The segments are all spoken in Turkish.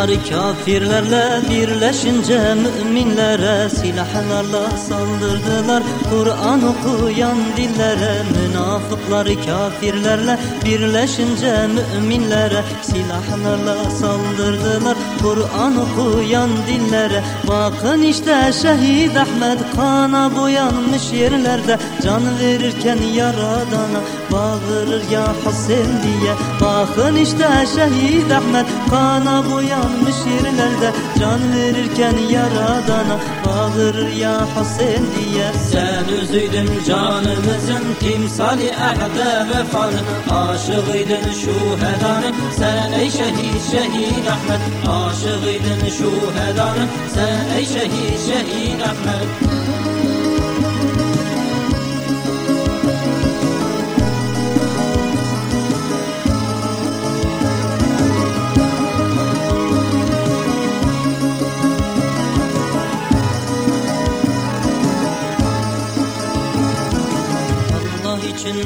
Düşmanları kafirlerle birleşince müminlere silahlarla saldırdılar. Kur'an okuyan dillere münafıkları kafirlerle birleşince müminlere silahlarla saldırdılar. Kur'an okuyan dillere Bakın işte şehit Ahmet kana boyanmış yerlerde Can verirken yaradana bağırır ya Hüseyin diye. Bakın işte şehit Ahmet kana boyanmış yerlerde Can verirken yaradana bağırır ya Hüseyin diye. Sen özüydün canımızın timsali ahde vefanın Aşığıydın şu hedanın sen ey şehit şehit Ahmet. Aşığıydın şu hedanın sen ey şehit şehit Ahmet için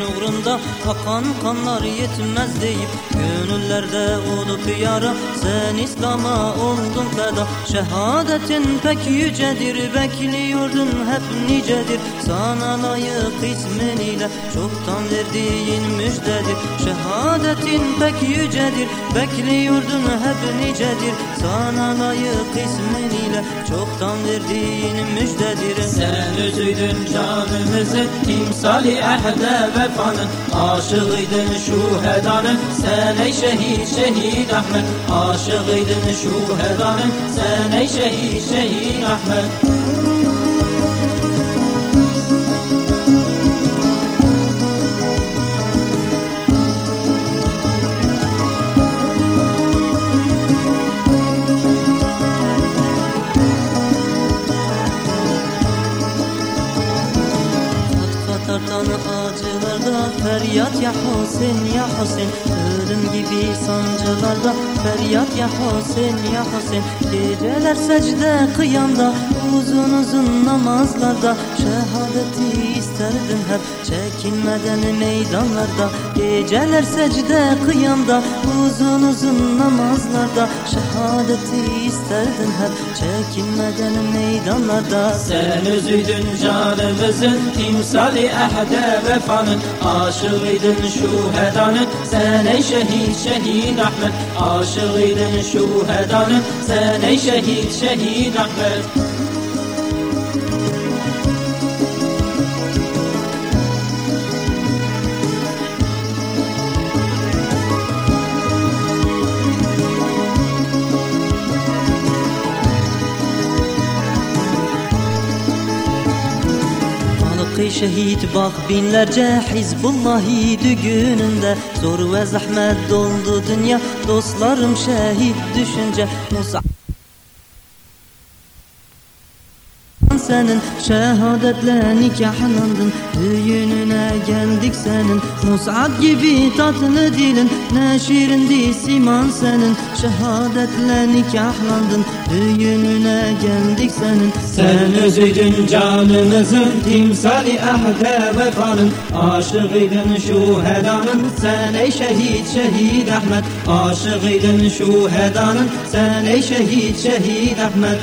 uğrunda akan kanlar yetmez deyip Gönüllerde olup yara sen İslam'a oldun feda. Şehadetin pek yücedir bekliyordun hep nicedir. Sana layık ismin ile çoktan verdiğin müjdedir. Şehadetin pek yücedir bekliyordun hep nicedir. Sana layık ismin ile çoktan verdiğin müjdedir. Sen özüydün canımızın timsali حدا مفانن عاشق دن شهدانن سنه شهيد شهيد أحمد. عاشق دن شهدانن سنه شهيد شهيد أحمد. Feryat ya Hüseyin ya Hüseyin. Ölüm gibi sancılarda Feryat ya Hüseyin ya Hüseyin. Geceler secde kıyamda Uzun uzun namazlarda. Şehadeti isterdim hep Çekinmeden meydanlarda. Geceler secde kıyamda Uzun uzun namazlarda. Şehadeti isterdim hep Çekinmeden meydanlarda. Sen özüydün canımızın timsali ahde vefanın. Aşığıydın şu hedanın sen ey şehit şehit Ahmet Aşığıydın şu hedanın sen ey Hakkı şehit bak binlerce Hizbullahi düğününde. Zor ve zahmet doldu dünya Dostlarım şehit düşünce. Musa senin Şehadetle nikahlandın geldik senin. Mus'ab gibi tatlı dilin Ne şirindi siman senin. Şehadetle nikahlandın Düğününe geldik senin. Sen özüydün canımızın Timsali ahde vefanın. Aşığıydın şu hedanın Sen ey şehit şehit Ahmet. Aşığıydın şu hedanın Sen ey şehit şehit Ahmet